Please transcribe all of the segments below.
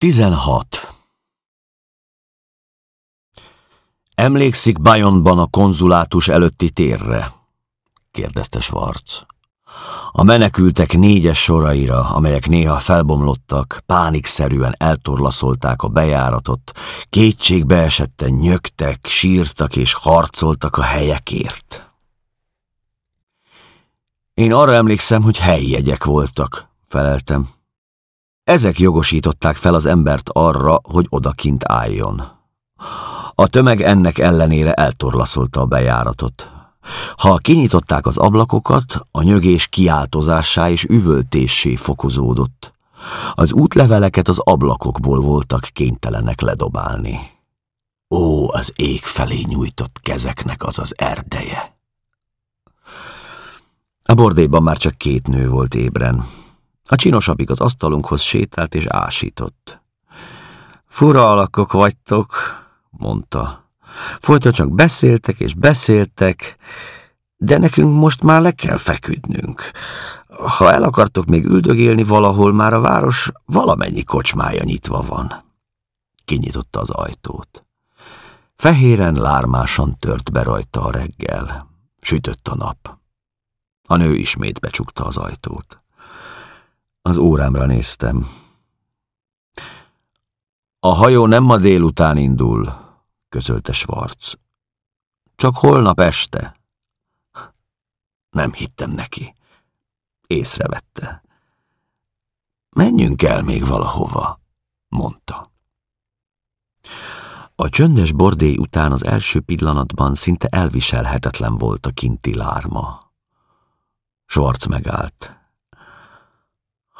16. Emlékszik Bayonban a konzulátus előtti térre? kérdezte Schwarz. A menekültek négyes soraira, amelyek néha felbomlottak, pánikszerűen eltorlaszolták a bejáratot, kétségbe esetten nyögtek, sírtak és harcoltak a helyekért. Én arra emlékszem, hogy helyi jegyek voltak, feleltem. Ezek jogosították fel az embert arra, hogy odakint álljon. A tömeg ennek ellenére eltorlaszolta a bejáratot. Ha kinyitották az ablakokat, a nyögés kiáltozássá és üvöltéssé fokozódott. Az útleveleket az ablakokból voltak kénytelenek ledobálni. Ó, az ég felé nyújtott kezeknek az az erdeje! A bordéban már csak két nő volt ébren. A csinosabbik az asztalunkhoz sétált és ásított. Fura alakok vagytok, mondta. Folyton csak beszéltek és beszéltek, de nekünk most már le kell feküdnünk. Ha el akartok még üldögélni valahol, már a város valamennyi kocsmája nyitva van. Kinyitotta az ajtót. Fehéren, lármásan tört be rajta a reggel. Sütött a nap. A nő ismét becsukta az ajtót. Az órámra néztem. A hajó nem ma délután indul, közölte Schwarz. Csak holnap este. Nem hittem neki. Észrevette. Menjünk el még valahova, mondta. A csöndes bordély után az első pillanatban szinte elviselhetetlen volt a kinti lárma. Schwarz megállt.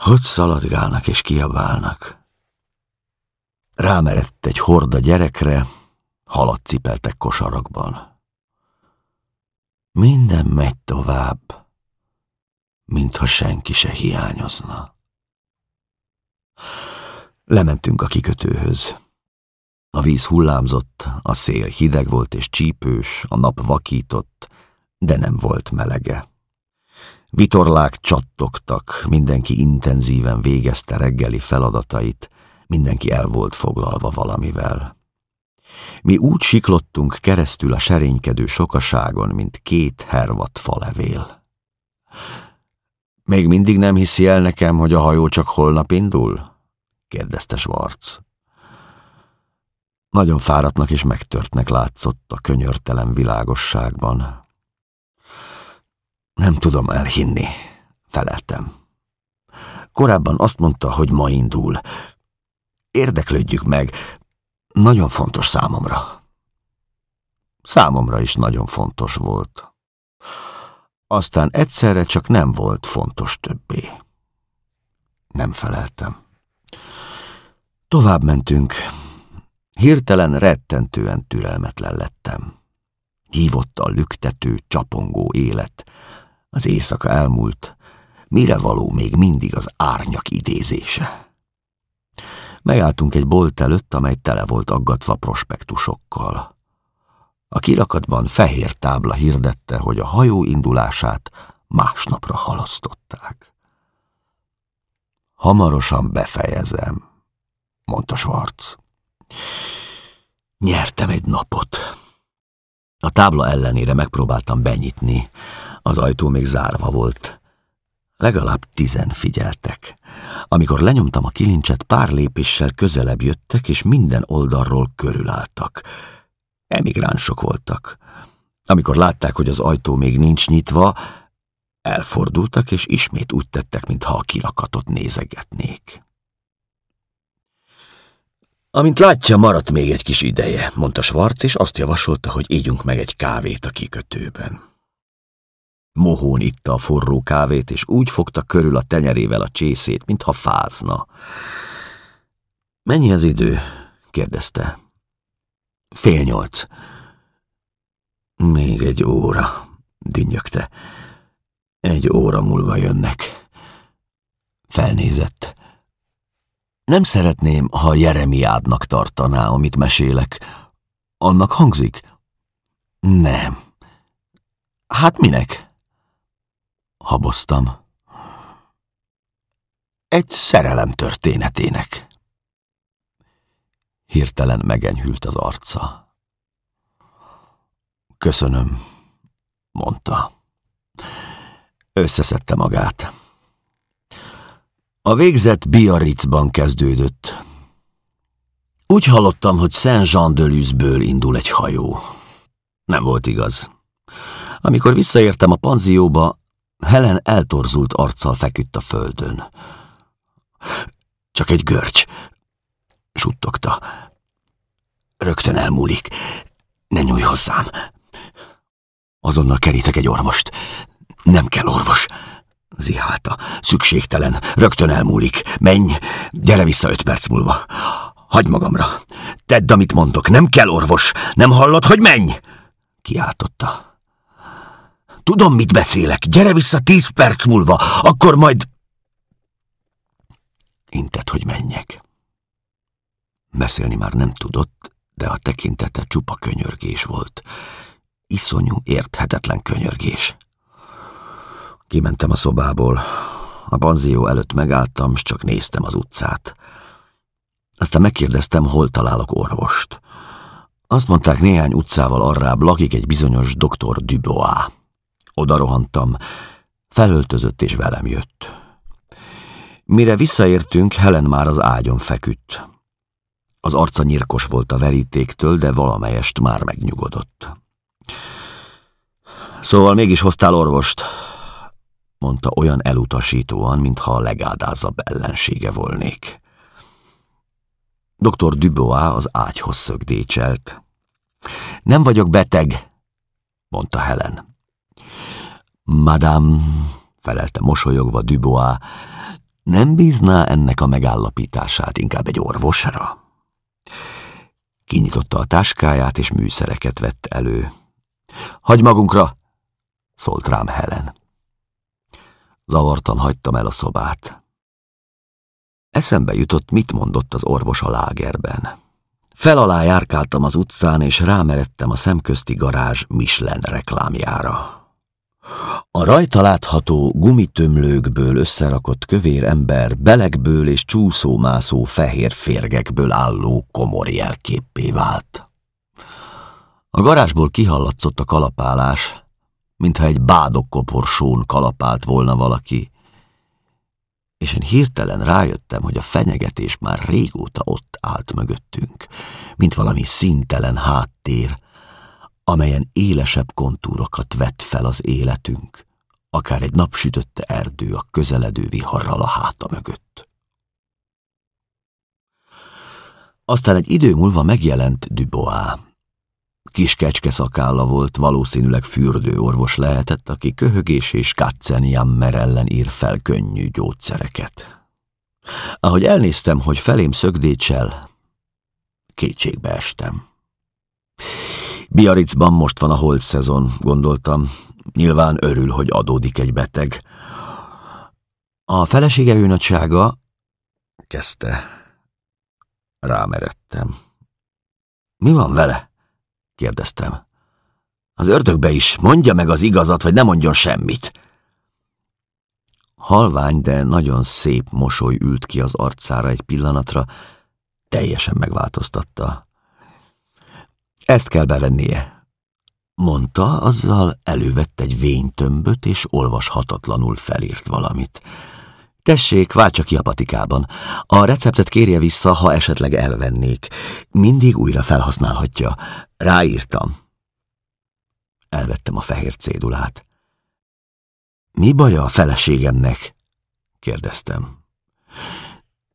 Hogy szaladgálnak és kiabálnak? Rámerett egy horda gyerekre, halat cipeltek kosarakban. Minden megy tovább, mintha senki se hiányozna. Lementünk a kikötőhöz. A víz hullámzott, a szél hideg volt és csípős, a nap vakított, de nem volt melege. Vitorlák csattogtak, mindenki intenzíven végezte reggeli feladatait, mindenki el volt foglalva valamivel. Mi úgy siklottunk keresztül a serénykedő sokaságon, mint két hervat falevél. Még mindig nem hiszi el nekem, hogy a hajó csak holnap indul? kérdezte Schwarz. Nagyon fáradtnak és megtörtnek látszott a könyörtelen világosságban. Nem tudom elhinni, feleltem. Korábban azt mondta, hogy ma indul. Érdeklődjük meg, nagyon fontos számomra. Számomra is nagyon fontos volt. Aztán egyszerre csak nem volt fontos többé. Nem feleltem. Tovább mentünk. Hirtelen rettentően türelmetlen lettem. Hívott a lüktető, csapongó élet. Az éjszaka elmúlt, mire való még mindig az árnyak idézése. Megálltunk egy bolt előtt, amely tele volt aggatva prospektusokkal. A kirakatban fehér tábla hirdette, hogy a hajó indulását másnapra halasztották. Hamarosan befejezem, mondta Schwarz. Nyertem egy napot. A tábla ellenére megpróbáltam benyitni, az ajtó még zárva volt. Legalább tizen figyeltek. Amikor lenyomtam a kilincset, pár lépéssel közelebb jöttek, és minden oldalról körülálltak. Emigránsok voltak. Amikor látták, hogy az ajtó még nincs nyitva, elfordultak, és ismét úgy tettek, mintha a kilakatot nézegetnék. Amint látja, maradt még egy kis ideje, mondta Schwarz, és azt javasolta, hogy égyünk meg egy kávét a kikötőben. Mohón itta a forró kávét, és úgy fogta körül a tenyerével a csészét, mintha fázna. Mennyi az idő? kérdezte. Fél nyolc. Még egy óra, dünnyögte. Egy óra múlva jönnek. Felnézett. Nem szeretném, ha Jeremiádnak tartaná, amit mesélek. Annak hangzik? Nem. Hát minek? Haboztam. Egy szerelem történetének. Hirtelen megenyhült az arca. Köszönöm, mondta. Összeszedte magát. A végzet Biarritzban kezdődött. Úgy hallottam, hogy Saint-Jean-de-Luzből indul egy hajó. Nem volt igaz. Amikor visszaértem a panzióba, Helen eltorzult arccal feküdt a földön. Csak egy görcs, suttogta. Rögtön elmúlik. Ne nyújj hozzám. Azonnal kerítek egy orvost. Nem kell orvos. Zihálta. Szükségtelen. Rögtön elmúlik. Menj. Gyere vissza öt perc múlva. Hagy magamra. Tedd, amit mondok. Nem kell orvos. Nem hallod, hogy menj? Kiáltotta. Tudom, mit beszélek. Gyere vissza tíz perc múlva. Akkor majd... Intett, hogy menjek. Beszélni már nem tudott, de a tekintete csupa könyörgés volt. Iszonyú, érthetetlen könyörgés. Kimentem a szobából. A panzió előtt megálltam, s csak néztem az utcát. Aztán megkérdeztem, hol találok orvost. Azt mondták, néhány utcával arrább lakik egy bizonyos doktor Dubois. Oda rohantam, felöltözött és velem jött. Mire visszaértünk, Helen már az ágyon feküdt. Az arca nyirkos volt a verítéktől, de valamelyest már megnyugodott. Szóval mégis hoztál orvost, mondta olyan elutasítóan, mintha a legádázabb ellensége volnék. Dr. Dubois az ágyhoz szögdécselt. Nem vagyok beteg, mondta Helen. Madame, felelte mosolyogva Dubois, nem bízná ennek a megállapítását inkább egy orvosra? Kinyitotta a táskáját, és műszereket vett elő. Hagy magunkra, szólt rám Helen. Zavartan hagytam el a szobát. Eszembe jutott, mit mondott az orvos a lágerben. Fel alá járkáltam az utcán, és rámeredtem a szemközti garázs Michelin reklámjára. A rajta látható gumitömlőkből összerakott kövér ember belegből és csúszómászó fehér férgekből álló komor jelképpé vált. A garázsból kihallatszott a kalapálás, mintha egy bádokkoporsón kalapált volna valaki, és én hirtelen rájöttem, hogy a fenyegetés már régóta ott állt mögöttünk, mint valami szintelen háttér, amelyen élesebb kontúrokat vett fel az életünk, akár egy napsütötte erdő a közeledő viharral a háta mögött. Aztán egy idő múlva megjelent Dubois. Kis kecske szakálla volt, valószínűleg fürdőorvos lehetett, aki köhögés és katzenjammer ellen ír fel könnyű gyógyszereket. Ahogy elnéztem, hogy felém szögdécsel, kétségbe estem. Biarritzban most van a holt szezon, gondoltam. Nyilván örül, hogy adódik egy beteg. A felesége őnagysága, kezdte. Rámeredtem. Mi van vele? kérdeztem. Az ördögbe is mondja meg az igazat, vagy ne mondjon semmit. Halvány, de nagyon szép mosoly ült ki az arcára egy pillanatra, teljesen megváltoztatta. Ezt kell bevennie, mondta, azzal elővett egy vénytömböt, és olvashatatlanul felírt valamit. Tessék, váltsa ki a patikában. A receptet kérje vissza, ha esetleg elvennék. Mindig újra felhasználhatja. Ráírtam. Elvettem a fehér cédulát. Mi baja a feleségemnek? kérdeztem.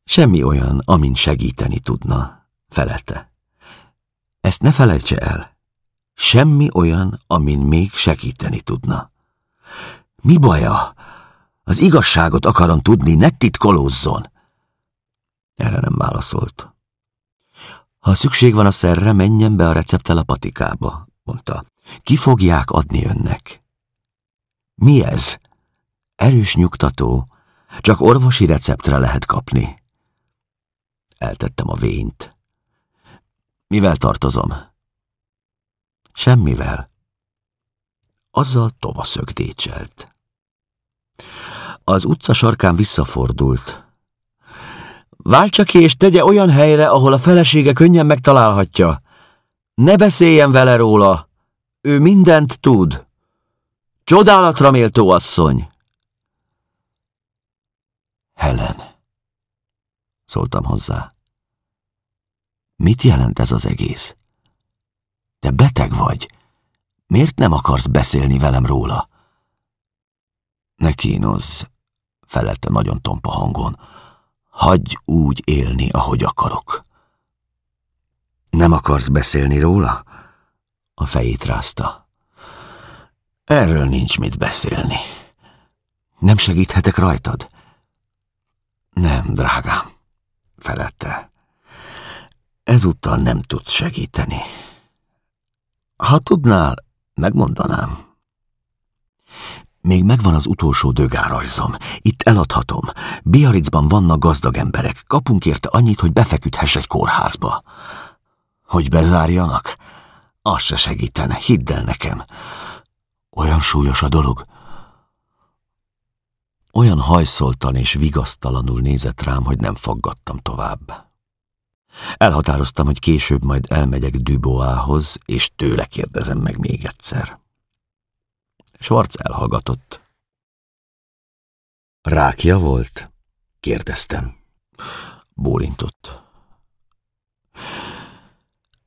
Semmi olyan, amin segíteni tudna, felelte. Ezt ne felejtse el. Semmi olyan, amin még segíteni tudna. Mi baja? Az igazságot akarom tudni, ne titkolózzon. Erre nem válaszolt. Ha szükség van a szerre, menjen be a receptel a patikába, mondta. Ki fogják adni önnek? Mi ez? Erős nyugtató. Csak orvosi receptre lehet kapni. Eltettem a vényt. Mivel tartozom? Semmivel. Azzal tova szögdécselt. Az utca sarkán visszafordult. Váltsa ki és tegye olyan helyre, ahol a felesége könnyen megtalálhatja. Ne beszéljen vele róla. Ő mindent tud. Csodálatra méltó asszony. Helen, szóltam hozzá. Mit jelent ez az egész? Te beteg vagy. Miért nem akarsz beszélni velem róla? Ne kínozz, felelte nagyon tompa hangon. Hagyj úgy élni, ahogy akarok. Nem akarsz beszélni róla? A fejét rázta. Erről nincs mit beszélni. Nem segíthetek rajtad? Nem, drágám, felette. Ezúttal nem tudsz segíteni. Ha tudnál, megmondanám. Még megvan az utolsó dögárajzom. Itt eladhatom. Biaricban vannak gazdag emberek. Kapunk érte annyit, hogy befeküdhess egy kórházba. Hogy bezárjanak? Az se segítene, hidd el nekem. Olyan súlyos a dolog. Olyan hajszoltan és vigasztalanul nézett rám, hogy nem faggattam tovább. Elhatároztam, hogy később majd elmegyek Duboához, és tőle kérdezem meg még egyszer. Schwarz elhallgatott. Rákja volt? kérdeztem. Bólintott.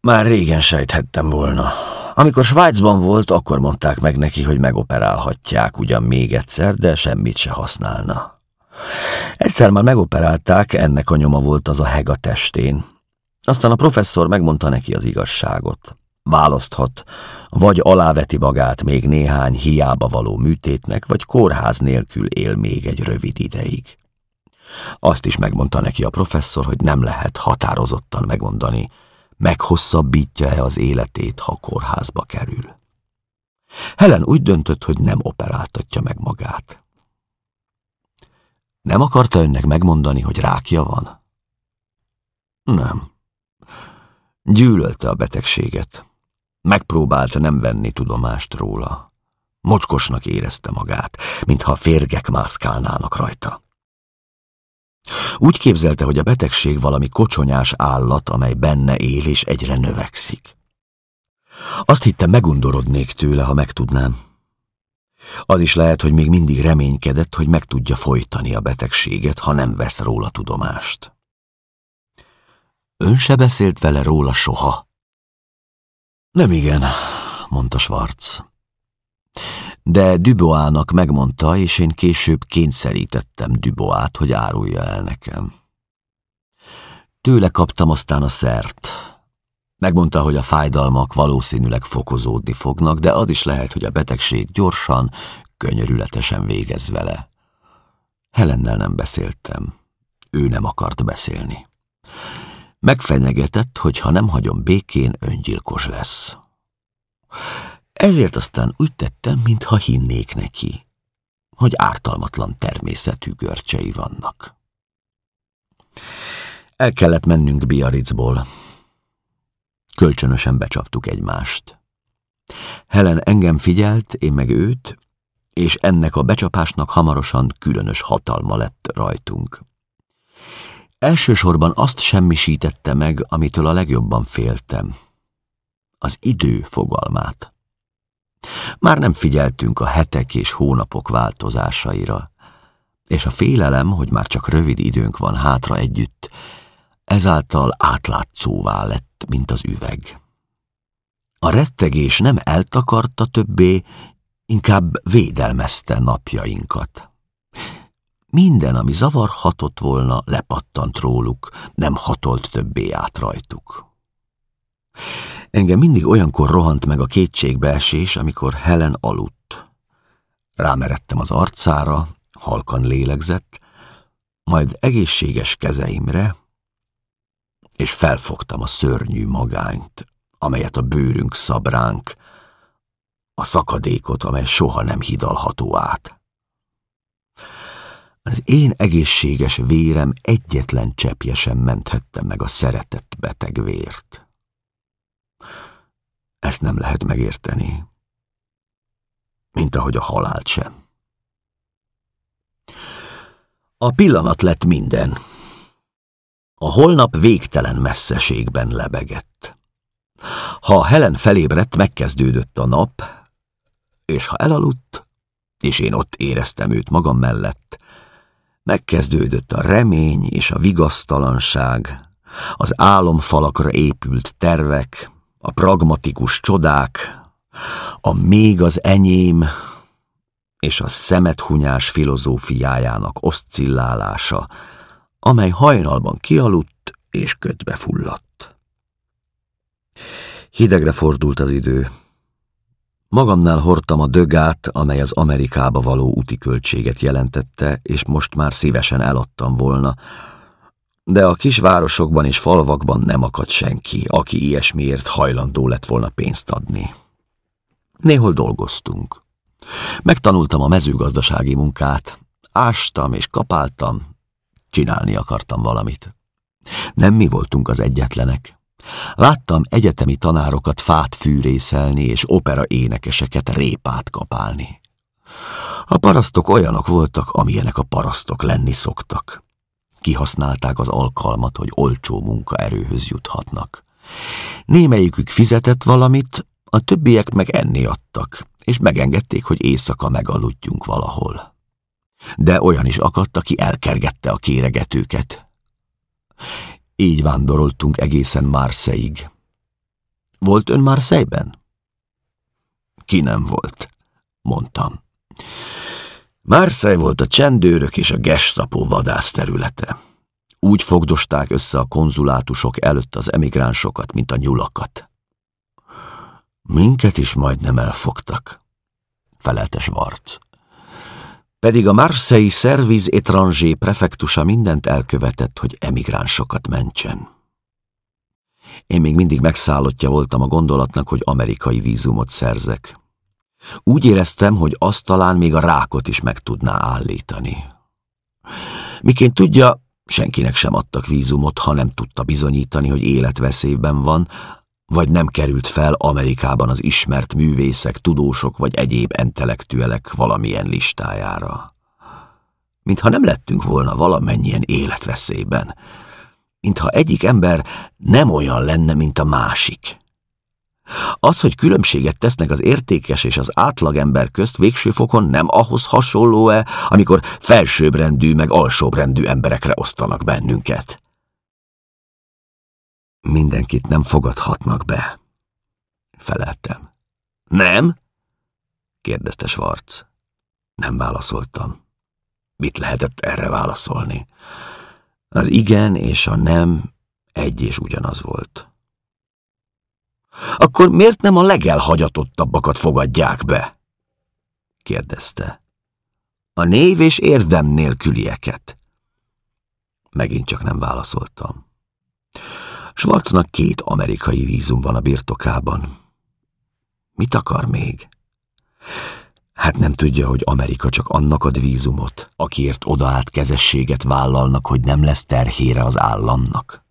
Már régen sejthettem volna. Amikor Svájcban volt, akkor mondták meg neki, hogy megoperálhatják ugyan még egyszer, de semmit se használna. Egyszer már megoperálták, ennek a nyoma volt az a heg a testén. Aztán a professzor megmondta neki az igazságot. Választhat, vagy aláveti magát még néhány hiába való műtétnek, vagy kórház nélkül él még egy rövid ideig. Azt is megmondta neki a professzor, hogy nem lehet határozottan megmondani, meghosszabbítja-e az életét, ha kórházba kerül. Helen úgy döntött, hogy nem operáltatja meg magát. Nem akarta önnek megmondani, hogy rákja van? Nem. Gyűlölte a betegséget. Megpróbálta nem venni tudomást róla. Mocskosnak érezte magát, mintha férgek mászkálnának rajta. Úgy képzelte, hogy a betegség valami kocsonyás állat, amely benne él és egyre növekszik. Azt hitte, megundorodnék tőle, ha megtudnám. Az is lehet, hogy még mindig reménykedett, hogy meg tudja folytani a betegséget, ha nem vesz róla tudomást. Ön se beszélt vele róla soha? Nem igen, mondta Schwarz. De Duboának megmondta, és én később kényszerítettem Duboát, hogy árulja el nekem. Tőle kaptam aztán a szert. Megmondta, hogy a fájdalmak valószínűleg fokozódni fognak, de az is lehet, hogy a betegség gyorsan, könyörületesen végez vele. Helennel nem beszéltem. Ő nem akart beszélni. Megfenyegetett, hogy ha nem hagyom békén, öngyilkos lesz. Ezért aztán úgy tettem, mintha hinnék neki, hogy ártalmatlan természetű görcsei vannak. El kellett mennünk Biarritzból. Kölcsönösen becsaptuk egymást. Helen engem figyelt, én meg őt, és ennek a becsapásnak hamarosan különös hatalma lett rajtunk. Elsősorban azt semmisítette meg, amitől a legjobban féltem. Az idő fogalmát. Már nem figyeltünk a hetek és hónapok változásaira, és a félelem, hogy már csak rövid időnk van hátra együtt, ezáltal átlátszóvá lett, mint az üveg. A rettegés nem eltakarta többé, inkább védelmezte napjainkat. Minden, ami zavarhatott volna, lepattant róluk, nem hatolt többé át rajtuk. Engem mindig olyankor rohant meg a kétségbeesés, amikor Helen aludt. Rámeredtem az arcára, halkan lélegzett, majd egészséges kezeimre, és felfogtam a szörnyű magányt, amelyet a bőrünk szab ránk, a szakadékot, amely soha nem hidalható át. Az én egészséges vérem egyetlen cseppje sem menthette meg a szeretett beteg vért. Ezt nem lehet megérteni, mint ahogy a halált sem. A pillanat lett minden. A holnap végtelen messzeségben lebegett. Ha Helen felébredt, megkezdődött a nap, és ha elaludt, és én ott éreztem őt magam mellett, megkezdődött a remény és a vigasztalanság, az álomfalakra épült tervek, a pragmatikus csodák, a még az enyém és a szemethunyás filozófiájának oszcillálása, amely hajnalban kialudt és ködbe fulladt. Hidegre fordult az idő. Magamnál hordtam a dögát, amely az Amerikába való úti költséget jelentette, és most már szívesen eladtam volna, de a kisvárosokban és falvakban nem akadt senki, aki ilyesmiért hajlandó lett volna pénzt adni. Néhol dolgoztunk. Megtanultam a mezőgazdasági munkát, ástam és kapáltam, csinálni akartam valamit. Nem mi voltunk az egyetlenek. Láttam egyetemi tanárokat fát fűrészelni és opera énekeseket répát kapálni. A parasztok olyanok voltak, amilyenek a parasztok lenni szoktak. Kihasználták az alkalmat, hogy olcsó munkaerőhöz juthatnak. Némelyikük fizetett valamit, a többiek meg enni adtak, és megengedték, hogy éjszaka megaludjunk valahol. De olyan is akadt, aki elkergette a kéregetőket. Így vándoroltunk egészen Marseille-ig. Volt ön Marseille-ben? Ki nem volt, mondtam. Marseille volt a csendőrök és a gestapo vadászterülete. Úgy fogdosták össze a konzulátusok előtt az emigránsokat, mint a nyulakat. Minket is majdnem elfogtak, felelte Schwarz. Pedig a Marseille Service Étranger prefektusa mindent elkövetett, hogy emigránsokat mentsen. Én még mindig megszállottja voltam a gondolatnak, hogy amerikai vízumot szerzek. Úgy éreztem, hogy azt talán még a rákot is meg tudná állítani. Miként tudja, senkinek sem adtak vízumot, ha nem tudta bizonyítani, hogy életveszélyben van, vagy nem került fel Amerikában az ismert művészek, tudósok vagy egyéb intellektuelek valamilyen listájára. Mintha nem lettünk volna valamennyien életveszélyben, mintha egyik ember nem olyan lenne, mint a másik. Az, hogy különbséget tesznek az értékes és az átlagember közt végső fokon nem ahhoz hasonló-e, amikor felsőbbrendű meg alsóbbrendű emberekre osztanak bennünket. Mindenkit nem fogadhatnak be, feleltem. Nem? kérdezte Schwarz. Nem válaszoltam. Mit lehetett erre válaszolni? Az igen és a nem egy és ugyanaz volt. Akkor miért nem a legelhagyatottabbakat fogadják be? kérdezte. A név és érdem nélkülieket. Megint csak nem válaszoltam. Schwarznak két amerikai vízum van a birtokában. Mit akar még? Hát nem tudja, hogy Amerika csak annak ad vízumot, akiért odaállt kezességet vállalnak, hogy nem lesz terhére az államnak.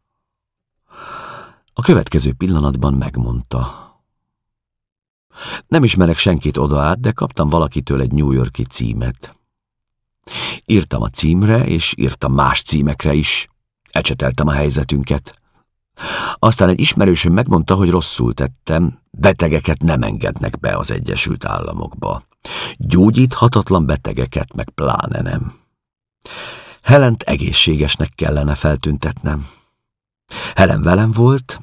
A következő pillanatban megmondta. Nem ismerek senkit oda de kaptam valakitől egy New Yorki címet. Írtam a címre, és írtam más címekre is. Ecseteltem a helyzetünket. Aztán egy ismerősöm megmondta, hogy rosszul tettem, betegeket nem engednek be az Egyesült Államokba. Gyógyíthatatlan betegeket meg pláne nem. Helent egészségesnek kellene feltüntetnem. Helen velem volt,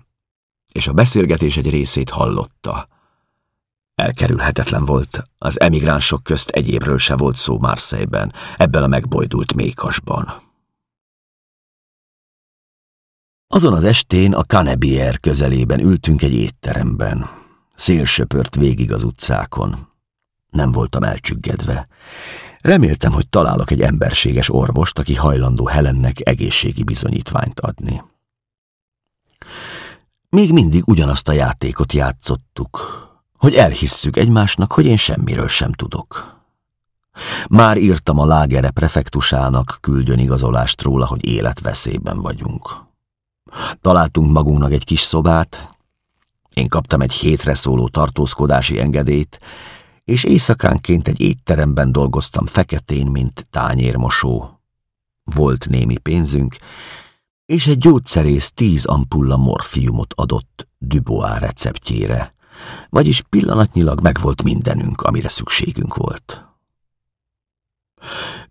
és a beszélgetés egy részét hallotta. Elkerülhetetlen volt, az emigránsok közt egyébről se volt szó Marseille-ben, ebben a megbojdult mékasban. Azon az estén a Canebier közelében ültünk egy étteremben. Szél söpört végig az utcákon. Nem voltam elcsüggedve. Reméltem, hogy találok egy emberséges orvost, aki hajlandó Helennek egészségi bizonyítványt adni. Még mindig ugyanazt a játékot játszottuk, hogy elhisszük egymásnak, hogy én semmiről sem tudok. Már írtam a lágere prefektusának, küldjön igazolást róla, hogy életveszélyben vagyunk. Találtunk magunknak egy kis szobát, én kaptam egy hétre szóló tartózkodási engedélyt, és éjszakánként egy étteremben dolgoztam feketén, mint tányérmosó. Volt némi pénzünk, és egy gyógyszerész tíz ampulla morfiumot adott Dubois receptjére, vagyis pillanatnyilag megvolt mindenünk, amire szükségünk volt.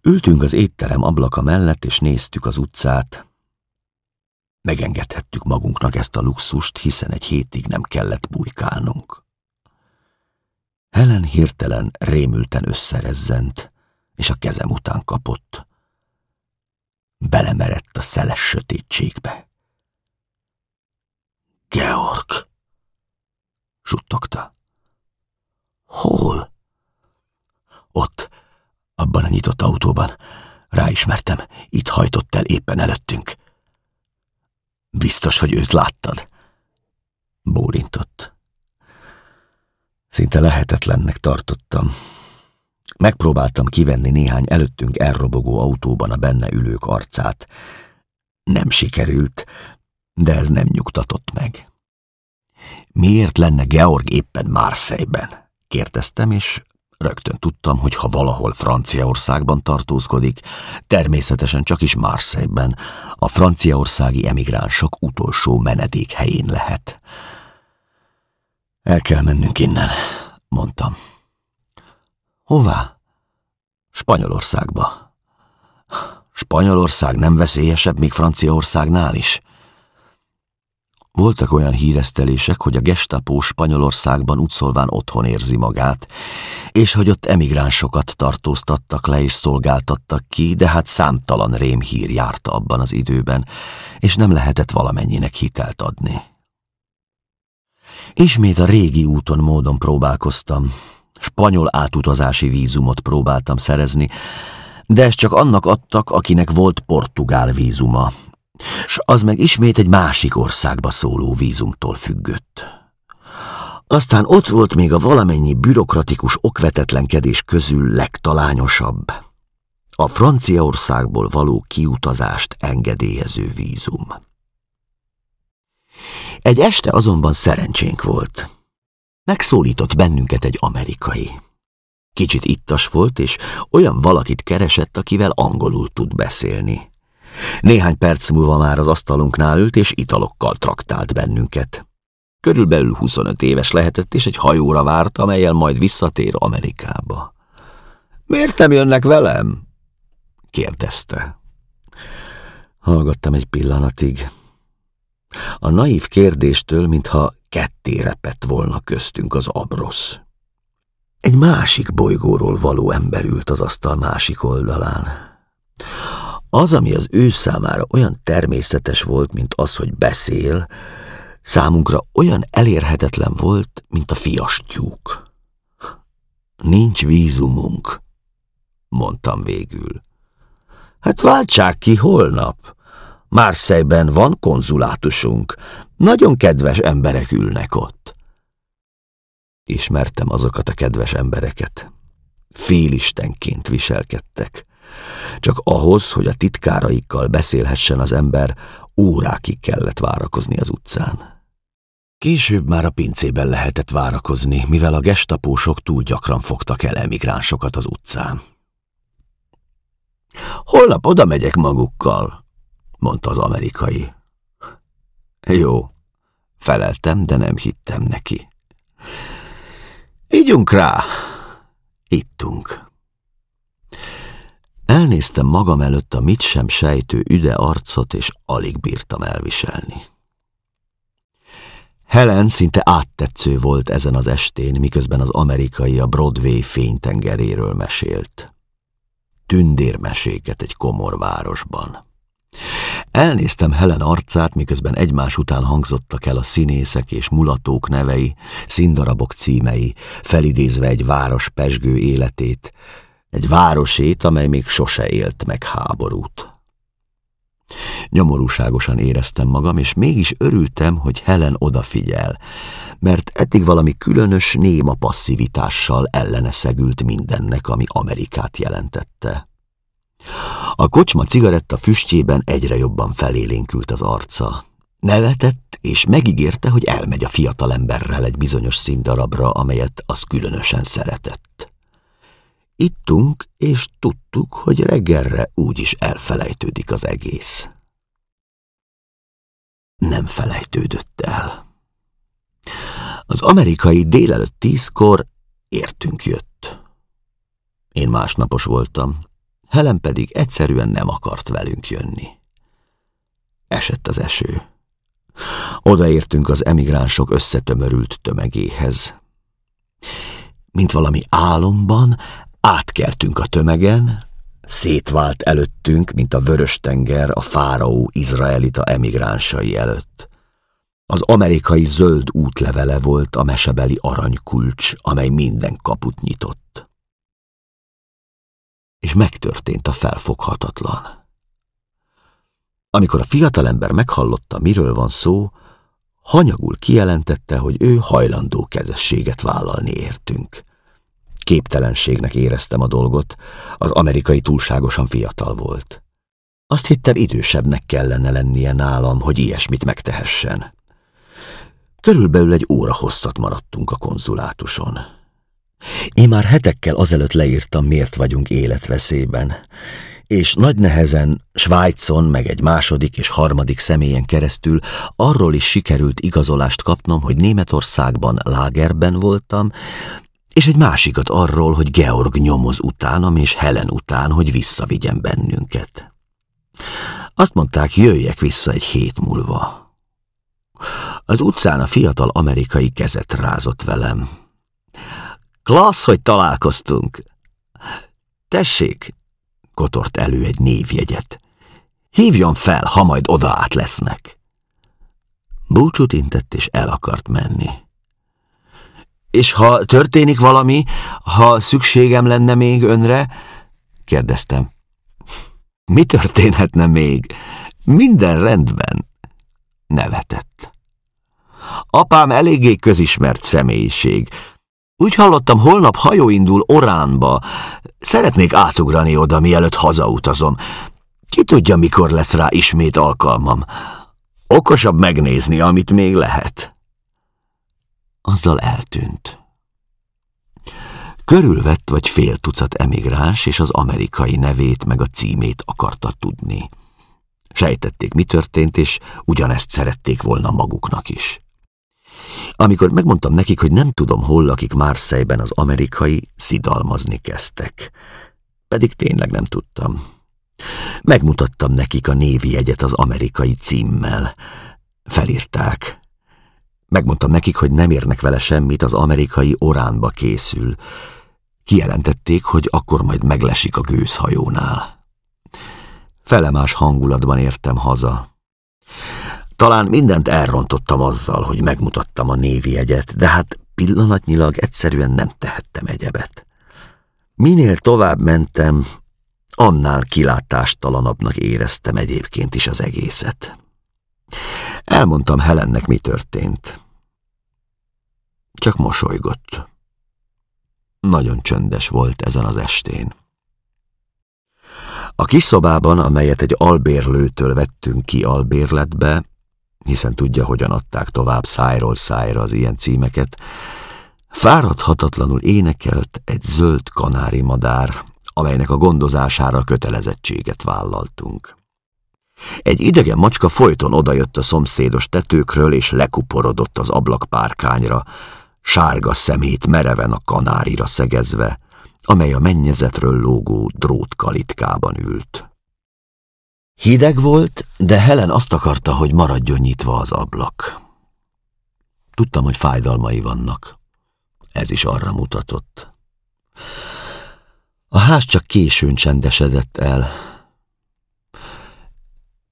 Ültünk az étterem ablaka mellett, és néztük az utcát. Megengedhettük magunknak ezt a luxust, hiszen egy hétig nem kellett bujkálnunk. Helen hirtelen rémülten összerezzent, és a kezem után kapott. Belemerett a szeles sötétségbe. Georg! suttogta. Hol? Ott, abban a nyitott autóban. Ráismertem, itt hajtott el éppen előttünk. Biztos, hogy őt láttad? Bólintott. Szinte lehetetlennek tartottam. Megpróbáltam kivenni néhány előttünk elrobogó autóban a benne ülők arcát. Nem sikerült, de ez nem nyugtatott meg. Miért lenne Georg éppen Marseille-ben? kérdeztem, és rögtön tudtam, hogy ha valahol Franciaországban tartózkodik, természetesen csak is Marseille-ben, a franciaországi emigránsok utolsó menedék helyén lehet. El kell mennünk innen, mondtam. Hová? Spanyolországba. Spanyolország nem veszélyesebb még Franciaországnál is? Voltak olyan híresztelések, hogy a gestapó Spanyolországban útszolván otthon érzi magát, és hogy ott emigránsokat tartóztattak le és szolgáltattak ki, de hát számtalan rémhír járta abban az időben, és nem lehetett valamennyinek hitelt adni. Ismét a régi úton módon próbálkoztam. Spanyol átutazási vízumot próbáltam szerezni, de ezt csak annak adtak, akinek volt portugál vízuma, s az meg ismét egy másik országba szóló vízumtól függött. Aztán ott volt még a valamennyi bürokratikus okvetetlenkedés közül legtalányosabb. A Franciaországból való kiutazást engedélyező vízum. Egy este azonban szerencsénk volt. Megszólított bennünket egy amerikai. Kicsit ittas volt, és olyan valakit keresett, akivel angolul tud beszélni. Néhány perc múlva már az asztalunknál ült, és italokkal traktált bennünket. Körülbelül 25 éves lehetett, és egy hajóra várt, amelyel majd visszatér Amerikába. Miért nem jönnek velem? kérdezte. Hallgattam egy pillanatig. A naív kérdéstől, mintha ketté repett volna köztünk az abrosz. Egy másik bolygóról való ember ült az asztal másik oldalán. Az, ami az ő számára olyan természetes volt, mint az, hogy beszél, számunkra olyan elérhetetlen volt, mint a fiastyúk. Nincs vízumunk, mondtam végül. Hát váltsák ki holnap. Marseille-ben van konzulátusunk. Nagyon kedves emberek ülnek ott. Ismertem azokat a kedves embereket. Félistenként viselkedtek. Csak ahhoz, hogy a titkáraikkal beszélhessen az ember, órákig kellett várakozni az utcán. Később már a pincében lehetett várakozni, mivel a gestapósok túl gyakran fogtak el emigránsokat az utcán. Holnap oda megyek magukkal, mondta az amerikai. Jó, feleltem, de nem hittem neki. Ígyunk rá! Ittunk. Elnéztem magam előtt a mit sem sejtő üde arcot, és alig bírtam elviselni. Helen szinte áttetsző volt ezen az estén, miközben az amerikai a Broadway fénytengeréről mesélt. Tündérmeséket egy komor városban. Elnéztem Helen arcát, miközben egymás után hangzottak el a színészek és mulatók nevei, színdarabok címei, felidézve egy város pesgő életét, egy városét, amely még sose élt meg háborút. Nyomorúságosan éreztem magam, és mégis örültem, hogy Helen odafigyel, mert eddig valami különös néma passzivitással ellene szegült mindennek, ami Amerikát jelentette. A kocsma cigaretta füstjében egyre jobban felélénkült az arca. Nevetett, és megígérte, hogy elmegy a fiatalemberrel egy bizonyos színdarabra, amelyet az különösen szeretett. Ittunk, és tudtuk, hogy reggelre úgyis elfelejtődik az egész. nem felejtődött el. Az amerikai délelőtt tízkor értünk jött. Én másnapos voltam, Helen pedig egyszerűen nem akart velünk jönni. Esett az eső. Odaértünk az emigránsok összetömörült tömegéhez. Mint valami álomban, átkeltünk a tömegen, szétvált előttünk, mint a Vörös-tenger a fáraó izraelita emigránsai előtt. Az amerikai zöld útlevele volt a mesebeli aranykulcs, amely minden kaput nyitott. És megtörtént a felfoghatatlan. Amikor a fiatalember meghallotta, miről van szó, hanyagul kijelentette, hogy ő hajlandó kezességet vállalni értünk. Képtelenségnek éreztem a dolgot, az amerikai túlságosan fiatal volt. Azt hittem idősebbnek kellene lennie nálam, hogy ilyesmit megtehessen. Körülbelül egy óra hosszat maradtunk a konzulátuson. Én már hetekkel azelőtt leírtam, miért vagyunk életveszélyben, és nagy nehezen Svájcon, meg egy második és harmadik személyen keresztül arról is sikerült igazolást kapnom, hogy Németországban lágerben voltam, és egy másikat arról, hogy Georg nyomoz utánam, és Helen után, hogy visszavigyen bennünket. Azt mondták, jöjjek vissza egy hét múlva. Az utcán a fiatal amerikai kezet rázott velem. Klassz, hogy találkoztunk! Tessék, kotort elő egy névjegyet. Hívjon fel, ha majd oda át lesznek. Búcsút intett, és el akart menni. És ha történik valami, ha szükségem lenne még önre? kérdeztem. Mi történhetne még? Minden rendben. Nevetett. Apám eléggé közismert személyiség. Úgy hallottam, holnap hajó indul Oránba. Szeretnék átugrani oda, mielőtt hazautazom. Ki tudja, mikor lesz rá ismét alkalmam. Okosabb megnézni, amit még lehet. Azzal eltűnt. Körülvett vagy fél tucat emigráns, és az amerikai nevét meg a címét akarta tudni. Sejtették, mi történt, és ugyanezt szerették volna maguknak is. Amikor megmondtam nekik, hogy nem tudom, hol lakik Marseille-ben az amerikai, szidalmazni kezdtek. Pedig tényleg nem tudtam. Megmutattam nekik a névjegyet az amerikai címmel. Felírták. Megmondtam nekik, hogy nem érnek vele semmit, az amerikai oránba készül. Kijelentették, hogy akkor majd meglesik a gőzhajónál. Felemás hangulatban értem haza. Talán mindent elrontottam azzal, hogy megmutattam a névjegyet, de hát pillanatnyilag egyszerűen nem tehettem egyebet. Minél tovább mentem, annál kilátástalanabbnak éreztem egyébként is az egészet. Elmondtam Helennek, mi történt. Csak mosolygott. Nagyon csöndes volt ezen az estén. A kis szobában, amelyet egy albérlőtől vettünk ki albérletbe, hiszen tudja, hogyan adták tovább szájról szájra az ilyen címeket, fáradhatatlanul énekelt egy zöld kanári madár, amelynek a gondozására kötelezettséget vállaltunk. Egy idegen macska folyton odajött a szomszédos tetőkről, és lekuporodott az ablakpárkányra, sárga szemét mereven a kanárira szegezve, amely a mennyezetről lógó drótkalitkában ült. Hideg volt, de Helen azt akarta, hogy maradjon nyitva az ablak. Tudtam, hogy fájdalmai vannak. Ez is arra mutatott. A ház csak későn csendesedett el.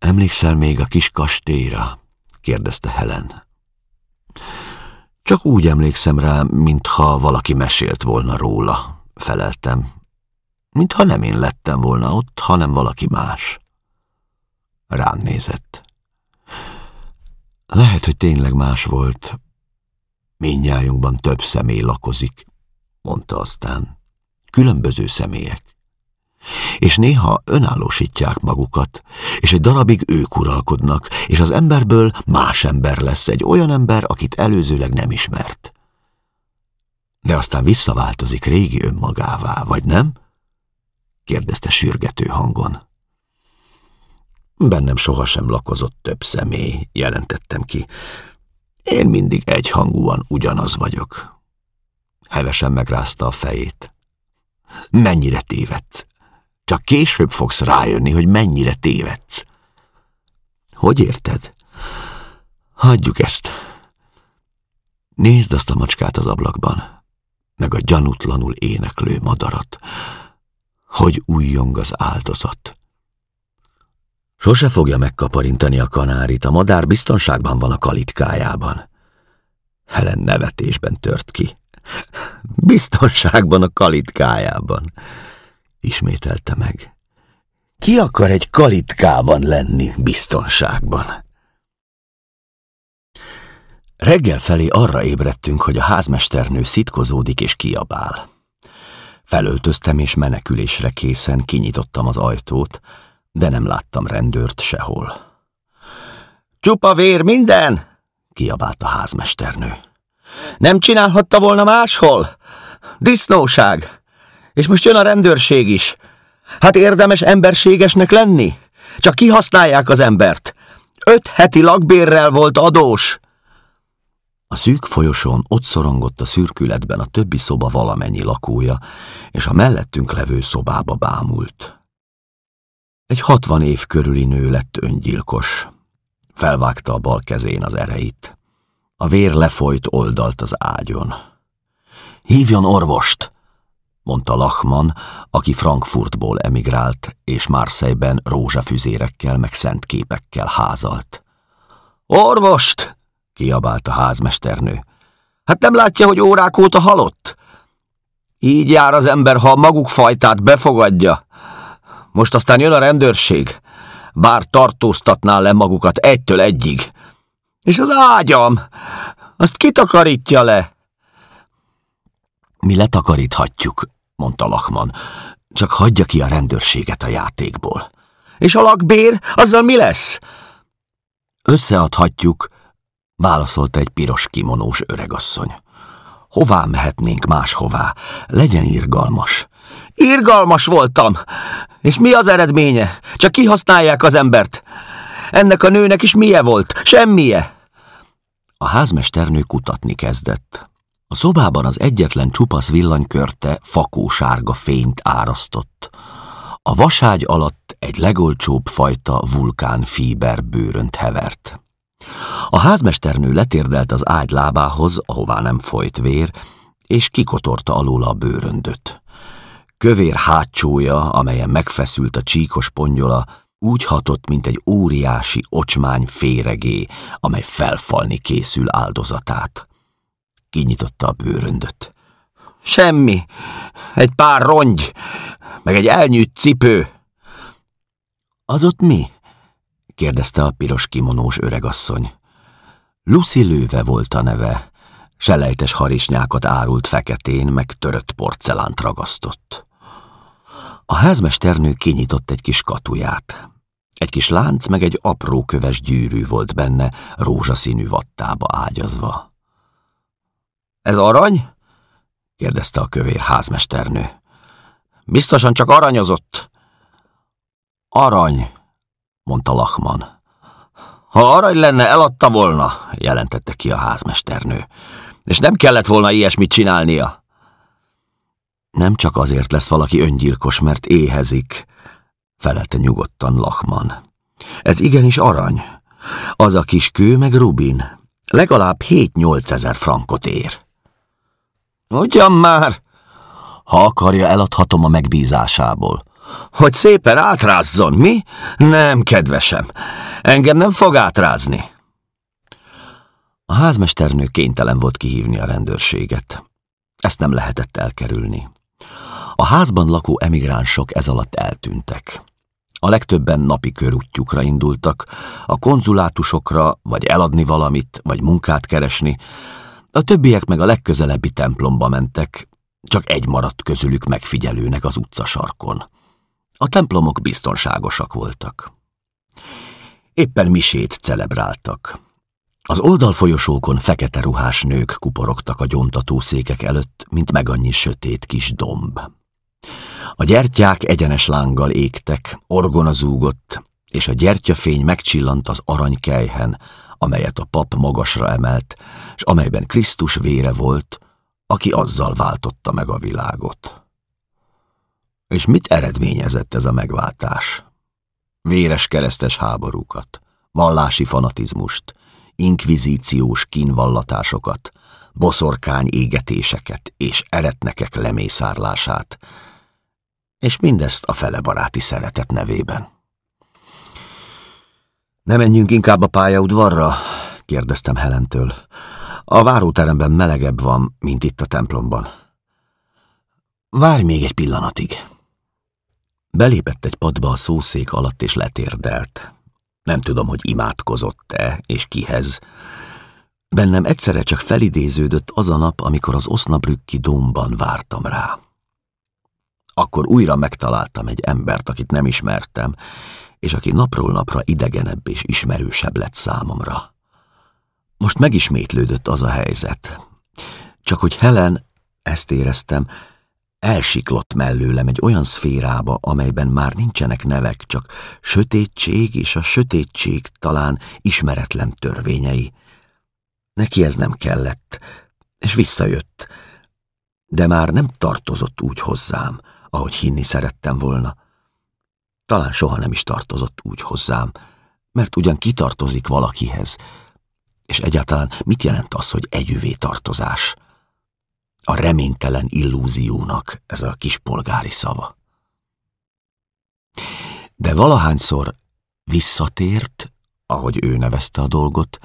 Emlékszel még a kis kastélyra? kérdezte Helen. Csak úgy emlékszem rá, mintha valaki mesélt volna róla, feleltem. Mintha nem én lettem volna ott, hanem valaki más. Rám nézett. Lehet, hogy tényleg más volt. Mindnyájunkban több személy lakozik, mondta aztán. Különböző személyek. És néha önállósítják magukat, és egy darabig ők uralkodnak, és az emberből más ember lesz, egy olyan ember, akit előzőleg nem ismert. De aztán visszaváltozik régi önmagává, vagy nem? kérdezte sürgető hangon. Bennem sohasem lakozott több személy, jelentettem ki. Én mindig egyhangúan ugyanaz vagyok. Hevesen megrázta a fejét. Mennyire tévedsz? Csak később fogsz rájönni, hogy mennyire tévedsz. Hogy érted? Hagyjuk ezt. Nézd azt a macskát az ablakban, meg a gyanútlanul éneklő madarat, hogy újjong az áldozat. Sose fogja megkaparintani a kanárit, a madár biztonságban van a kalitkájában. Helen nevetésben tört ki. Biztonságban a kalitkájában, ismételte meg. Ki akar egy kalitkában lenni biztonságban? Reggel felé arra ébredtünk, hogy a házmesternő szitkozódik és kiabál. Felöltöztem és menekülésre készen kinyitottam az ajtót, de nem láttam rendőrt sehol. Csupa vér minden! kiabált a házmesternő. Nem csinálhatta volna máshol? Disznóság! És most jön a rendőrség is. Hát érdemes emberségesnek lenni? Csak kihasználják az embert. Öt heti lakbérrel volt adós. A szűk folyosón ott szorongott a szürkületben a többi szoba valamennyi lakója, és a mellettünk levő szobába bámult. Egy hatvan év körüli nő lett öngyilkos. Felvágta a bal kezén az ereit. A vér lefolyt oldalt az ágyon. Hívjon orvost, mondta Lachman, aki Frankfurtból emigrált, és Marseille-ben rózsafüzérekkel meg szent képekkel házalt. Orvost! kiabált a házmesternő. Hát nem látja, hogy órák óta halott? Így jár az ember, ha a maguk fajtát befogadja. Most aztán jön a rendőrség, bár tartóztatná le magukat egytől egyig. És az ágyam, azt kitakarítja le. Mi letakaríthatjuk, mondta Lachman, csak hagyja ki a rendőrséget a játékból. És a lakbér, azzal mi lesz? Összeadhatjuk, válaszolta egy piros kimonós öregasszony. Hová mehetnénk máshová? Legyen irgalmas. Irgalmas voltam! És mi az eredménye? Csak kihasználják az embert. Ennek a nőnek is milye volt? Semmije. A házmesternő kutatni kezdett. A szobában az egyetlen csupasz villanykörte fakósárga fényt árasztott. A vaságy alatt egy legolcsóbb fajta vulkánfíber bőrönt hevert. A házmesternő letérdelt az ágy lábához, ahová nem folyt vér, és kikotorta alul a bőröndöt. Kövér hátsója, amelyen megfeszült a csíkos pongyola, úgy hatott, mint egy óriási ocsmány féregé, amely felfalni készül áldozatát. Kinyitotta a bőröndöt. Semmi, egy pár rongy, meg egy elnyűjt cipő. Az ott mi? kérdezte a piros kimonós öregasszony. Lucy lőve volt a neve, selejtes harisnyákat árult feketén, meg törött porcelánt ragasztott. A házmesternő kinyitott egy kis katuját. Egy kis lánc meg egy apró köves gyűrű volt benne, rózsaszínű vattába ágyazva. Ez arany? kérdezte a kövér házmesternő. Biztosan csak aranyozott. Arany, mondta Lachman. Ha arany lenne, eladta volna, jelentette ki a házmesternő. És nem kellett volna ilyesmit csinálnia. Nem csak azért lesz valaki öngyilkos, mert éhezik, felelte nyugodtan Lachman. Ez igenis arany. Az a kis kő meg rubin. Legalább 7-8 ezer frankot ér. Ugyan már! Ha akarja, eladhatom a megbízásából. Hogy szépen átrázzon, mi? Nem, kedvesem. Engem nem fog átrázni. A házmesternő kénytelen volt kihívni a rendőrséget. Ezt nem lehetett elkerülni. A házban lakó emigránsok ez alatt eltűntek. A legtöbben napi körútjukra indultak, a konzulátusokra, vagy eladni valamit, vagy munkát keresni, a többiek meg a legközelebbi templomba mentek, csak egy maradt közülük megfigyelőnek az utcasarkon. A templomok biztonságosak voltak. Éppen misét celebráltak. Az oldalfolyosókon fekete ruhás nők kuporogtak a gyontató székek előtt, mint meg annyi sötét kis domb. A gyertyák egyenes lánggal égtek, orgona zúgott, és a gyertyafény megcsillant az aranykejhen, amelyet a pap magasra emelt, és amelyben Krisztus vére volt, aki azzal váltotta meg a világot. És mit eredményezett ez a megváltás? Véres keresztes háborúkat, vallási fanatizmust, inkvizíciós kínvallatásokat, boszorkány égetéseket és eretnekek lemészárlását, és mindezt a fele baráti szeretet nevében. Ne menjünk inkább a pályaudvarra? kérdeztem Helentől. A váróteremben melegebb van, mint itt a templomban. Várj még egy pillanatig. Belépett egy padba a szószék alatt és letérdelt. Nem tudom, hogy imádkozott-e, és kihez. Bennem egyszerre csak felidéződött az a nap, amikor az Osnabrücki domban vártam rá. Akkor újra megtaláltam egy embert, akit nem ismertem, és aki napról napra idegenebb és ismerősebb lett számomra. Most megismétlődött az a helyzet. Csak hogy Helen, ezt éreztem, elsiklott mellőlem egy olyan szférába, amelyben már nincsenek nevek, csak sötétség és a sötétség talán ismeretlen törvényei. Neki ez nem kellett, és visszajött, de már nem tartozott úgy hozzám, ahogy hinni szerettem volna. Talán soha nem is tartozott úgy hozzám, mert ugyan kitartozik valakihez, és egyáltalán mit jelent az, hogy együvé tartozás? A reménytelen illúziónak ez a kis polgári szava. De valahányszor visszatért, ahogy ő nevezte a dolgot,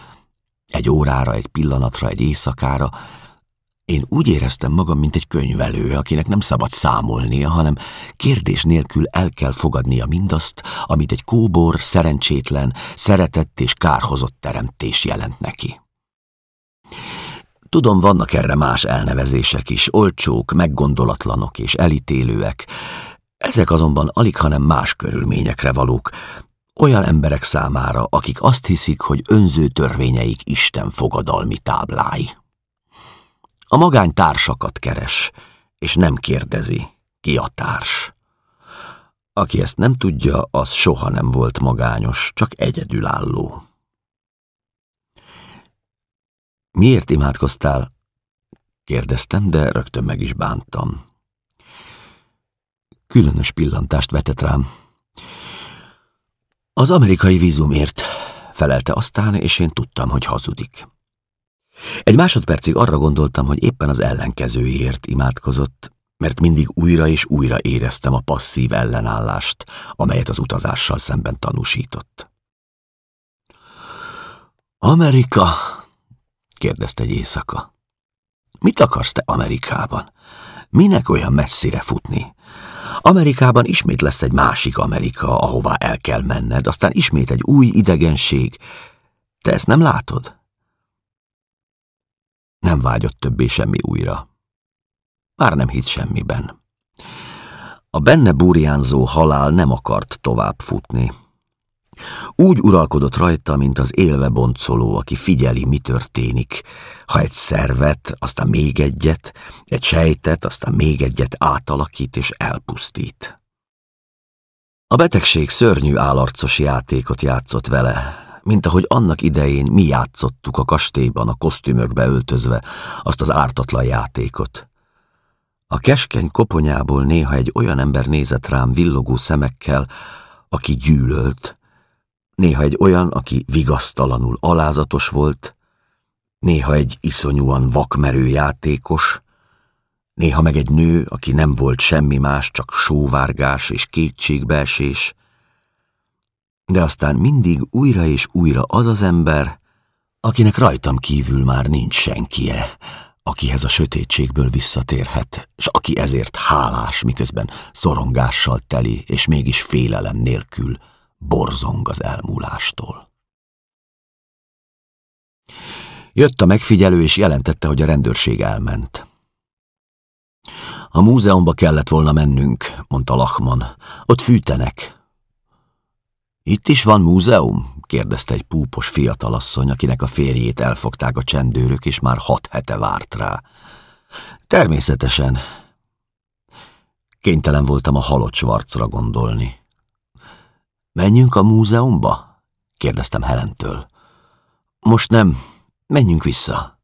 egy órára, egy pillanatra, egy éjszakára, én úgy éreztem magam, mint egy könyvelő, akinek nem szabad számolnia, hanem kérdés nélkül el kell fogadnia mindazt, amit egy kóbor, szerencsétlen, szeretett és kárhozott teremtés jelent neki. Tudom, vannak erre más elnevezések is, olcsók, meggondolatlanok és elítélőek. Ezek azonban alig, hanem más körülményekre valók, olyan emberek számára, akik azt hiszik, hogy önző törvényeik Isten fogadalmi táblái. A magány társakat keres, és nem kérdezi, ki a társ. Aki ezt nem tudja, az soha nem volt magányos, csak egyedülálló. Miért imádkoztál? Kérdeztem, de rögtön meg is bántam. Különös pillantást vetett rám. Az amerikai vízumért, felelte aztán, és én tudtam, hogy hazudik. Egy másodpercig arra gondoltam, hogy éppen az ellenkezőért imádkozott, mert mindig újra és újra éreztem a passzív ellenállást, amelyet az utazással szemben tanúsított. Amerika? kérdezte egy éjszaka. Mit akarsz te Amerikában? Minek olyan messzire futni? Amerikában ismét lesz egy másik Amerika, ahová el kell menned, aztán ismét egy új idegenség. Te ezt nem látod? Nem vágyott többé semmi újra. Már nem hitt semmiben. A benne burjánzó halál nem akart tovább futni. Úgy uralkodott rajta, mint az élve boncoló, aki figyeli, mi történik. Ha egy szervet, aztán még egyet, egy sejtet, aztán még egyet átalakít és elpusztít. A betegség szörnyű állarcos játékot játszott vele, mint ahogy annak idején mi játszottuk a kastélyban a kosztümökbe öltözve azt az ártatlan játékot. A keskeny koponyából néha egy olyan ember nézett rám villogó szemekkel, aki gyűlölt, néha egy olyan, aki vigasztalanul alázatos volt, néha egy iszonyúan vakmerő játékos, néha meg egy nő, aki nem volt semmi más, csak sóvárgás és kétségbeesés, de aztán mindig újra és újra az az ember, akinek rajtam kívül már nincs senkie, akihez a sötétségből visszatérhet, és aki ezért hálás, miközben szorongással teli, és mégis félelem nélkül borzong az elmúlástól. Jött a megfigyelő, és jelentette, hogy a rendőrség elment. A múzeumba kellett volna mennünk, mondta Lachman. Ott fűtenek, itt is van múzeum? kérdezte egy púpos fiatalasszony, akinek a férjét elfogták a csendőrök, és már hat hete várt rá. Természetesen. Kénytelen voltam a halott Schwarzra gondolni. Menjünk a múzeumba? kérdeztem Helentől. Most nem, menjünk vissza.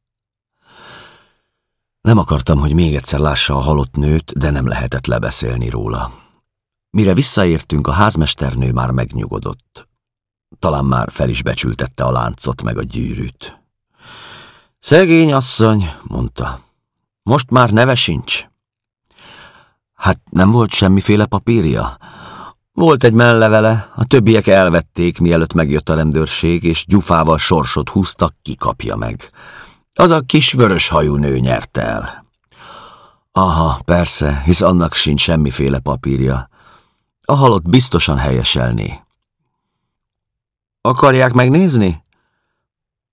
Nem akartam, hogy még egyszer lássa a halott nőt, de nem lehetett lebeszélni róla. Mire visszaértünk, a házmesternő már megnyugodott. Talán már fel is becsültette a láncot meg a gyűrűt. Szegény asszony, mondta. Most már neve sincs. Hát nem volt semmiféle papírja? Volt egy mellevele, a többiek elvették, mielőtt megjött a rendőrség, és gyufával sorsot húztak, kikapja meg. Az a kis vörös hajú nő nyerte el. Aha, persze, hisz annak sincs semmiféle papírja. A halott biztosan helyeselné. Akarják megnézni?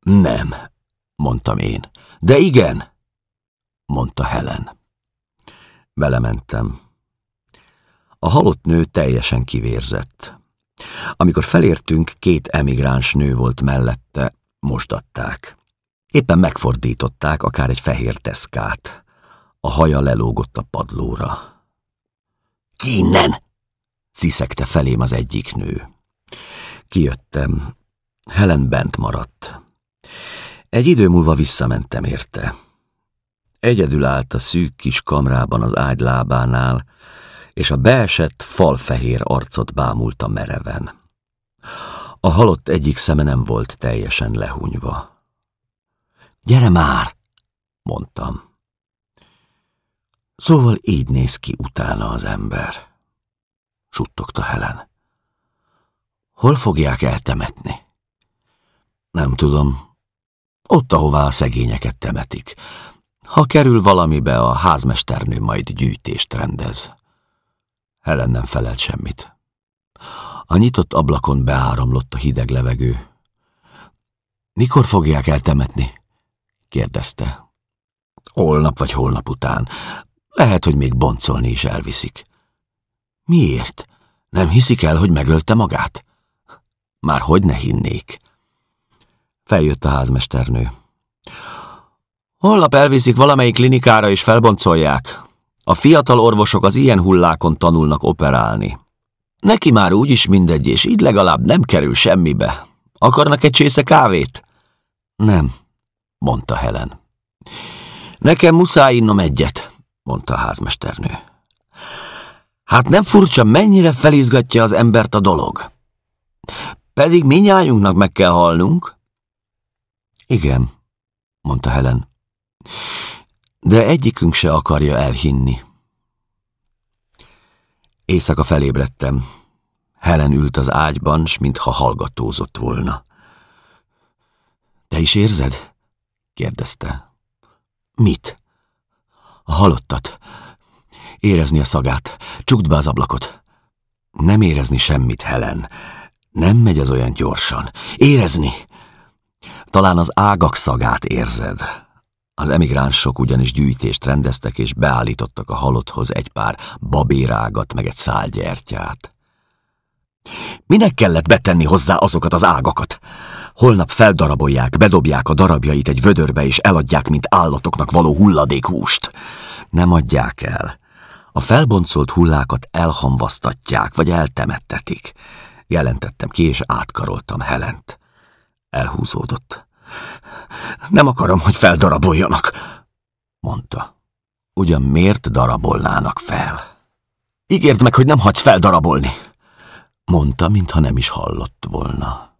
Nem, mondtam én. De igen, mondta Helen. Belementem. A halott nő teljesen kivérzett. Amikor felértünk, két emigráns nő volt mellette, mosdatták. Éppen megfordították akár egy fehér teszkát. A haja lelógott a padlóra. Ki innen? Sziszegte felém az egyik nő. Kijöttem. Helen bent maradt. Egy idő múlva visszamentem érte. Egyedül állt a szűk kis kamrában az ágy lábánál, és a beesett falfehér arcot bámulta mereven. A halott egyik szeme nem volt teljesen lehunyva. Gyere már, mondtam. Szóval így néz ki utána az ember, suttogta Helen. Hol fogják eltemetni? Nem tudom. Ott, ahová a szegényeket temetik. Ha kerül valamibe, a házmesternő majd gyűjtést rendez. Helen nem felelt semmit. A nyitott ablakon beáramlott a hideg levegő. Mikor fogják eltemetni? kérdezte. Holnap vagy holnap után. Lehet, hogy még boncolni is elviszik. Miért? Nem hiszik el, hogy megölte magát? Már hogy ne hinnék? Feljött a házmesternő. Holnap elviszik valamelyik klinikára és felboncolják. A fiatal orvosok az ilyen hullákon tanulnak operálni. Neki már úgyis mindegy, és így legalább nem kerül semmibe. Akarnak egy csésze kávét? Nem, mondta Helen. Nekem muszáj innom egyet, mondta a házmesternő. Hát nem furcsa, mennyire felizgatja az embert a dolog. Pedig minnyájunknak meg kell halnunk. Igen, mondta Helen. De egyikünk se akarja elhinni. Éjszaka felébredtem. Helen ült az ágyban, s mintha hallgatózott volna. Te is érzed? kérdezte. Mit? A halottat. Érezni a szagát. Csukd be az ablakot. Nem érezni semmit, Helen. Nem megy az olyan gyorsan. Érezni! Talán az ágak szagát érzed. Az emigránsok ugyanis gyűjtést rendeztek, és beállítottak a halotthoz egy pár babérágat, meg egy szál gyertyát. Minek kellett betenni hozzá azokat az ágakat? Holnap feldarabolják, bedobják a darabjait egy vödörbe, és eladják, mint állatoknak való hulladékhúst. Nem adják el. A felboncolt hullákat elhamvasztatják, vagy eltemettetik. Jelentettem ki, és átkaroltam Helent. Elhúzódott. Nem akarom, hogy feldaraboljanak, mondta. Ugyan miért darabolnának fel? Ígérd meg, hogy nem hagysz feldarabolni, mondta, mintha nem is hallott volna.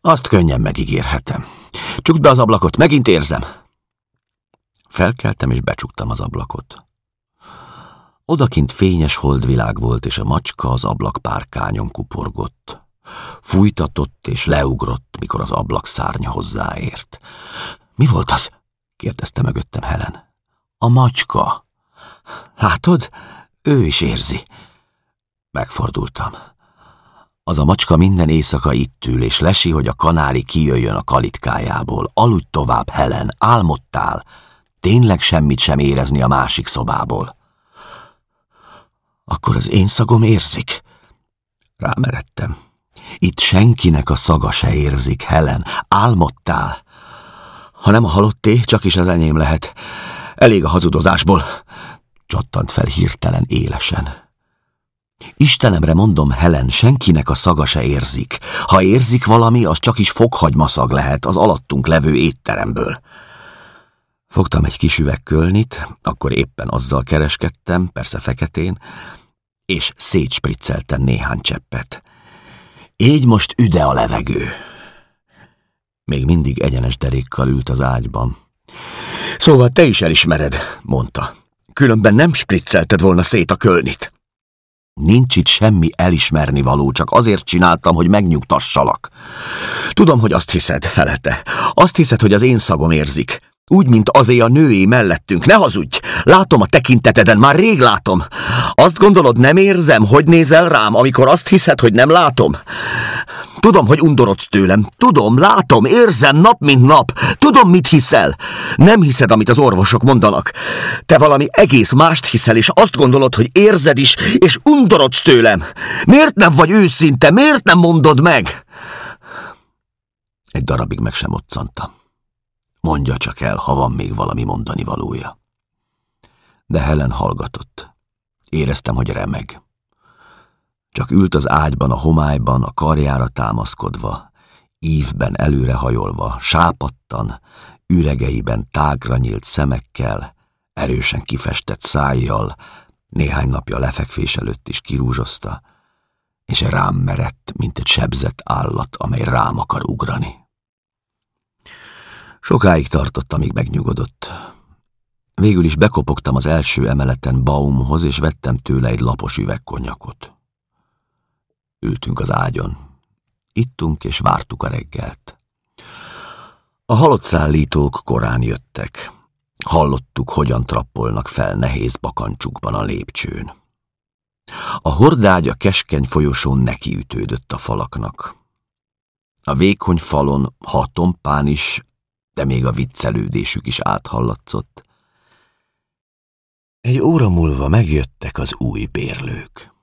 Azt könnyen megígérhetem. Csukd be az ablakot, megint érzem. Felkeltem és becsuktam az ablakot. Odakint fényes holdvilág volt, és a macska az ablak párkányon kuporgott. Fújtatott és leugrott, mikor az ablak szárnya hozzáért. Mi volt az? kérdezte mögöttem Helen. A macska. Látod? Ő is érzi. Megfordultam. Az a macska minden éjszaka itt ül, és lesi, hogy a kanári kijöjjön a kalitkájából. Aludj tovább, Helen, álmodtál. Tényleg semmit sem érezni a másik szobából. Akkor az én szagom érzik? Rámeredtem. Itt senkinek a szaga se érzik, Helen. Álmodtál. Ha nem a halotté, csak is az enyém lehet. Elég a hazudozásból. Csattant fel hirtelen élesen. Istenemre mondom, Helen, senkinek a szaga se érzik. Ha érzik valami, az csak is fokhagymaszag lehet az alattunk levő étteremből. Fogtam egy kis üveg kölnit, akkor éppen azzal kereskedtem, persze feketén, és szétspricceltem néhány cseppet. Így most üde a levegő. Még mindig egyenes derékkal ült az ágyban. Szóval te is elismered, mondta. Különben nem spriccelted volna szét a kölnit. Nincs itt semmi elismerni való, csak azért csináltam, hogy megnyugtassalak. Tudom, hogy azt hiszed, felete. Azt hiszed, hogy az én szagom érzik. Úgy, mint azé a nőé mellettünk. Ne hazudj! Látom a tekinteteden, már rég látom. Azt gondolod, nem érzem, hogy nézel rám, amikor azt hiszed, hogy nem látom? Tudom, hogy undorodsz tőlem. Tudom, látom, érzem nap, mint nap. Tudom, mit hiszel. Nem hiszed, amit az orvosok mondanak. Te valami egész mást hiszel, és azt gondolod, hogy érzed is, és undorodsz tőlem. Miért nem vagy őszinte? Miért nem mondod meg? Egy darabig meg sem otcantam. Mondja csak el, ha van még valami mondani valója. De Helen hallgatott. Éreztem, hogy remeg. Csak ült az ágyban, a homályban, a karjára támaszkodva, ívben előrehajolva, sápattan, üregeiben tágra nyílt szemekkel, erősen kifestett szájjal, néhány napja lefekvés előtt is kirúzsozta, és rám merett, mint egy sebzett állat, amely rám akar ugrani. Sokáig tartott, amíg megnyugodott. Végül is bekopogtam az első emeleten Baumhoz, és vettem tőle egy lapos üvegkonyakot. Ültünk az ágyon. Ittunk és vártuk a reggelt. A halott szállítók korán jöttek. Hallottuk, hogyan trappolnak fel nehéz bakancsukban a lépcsőn. A hordágy a keskeny folyosón nekiütődött a falaknak. A vékony falon hatompán is de még a viccelődésük is áthallatszott. Egy óra múlva megjöttek az új bérlők.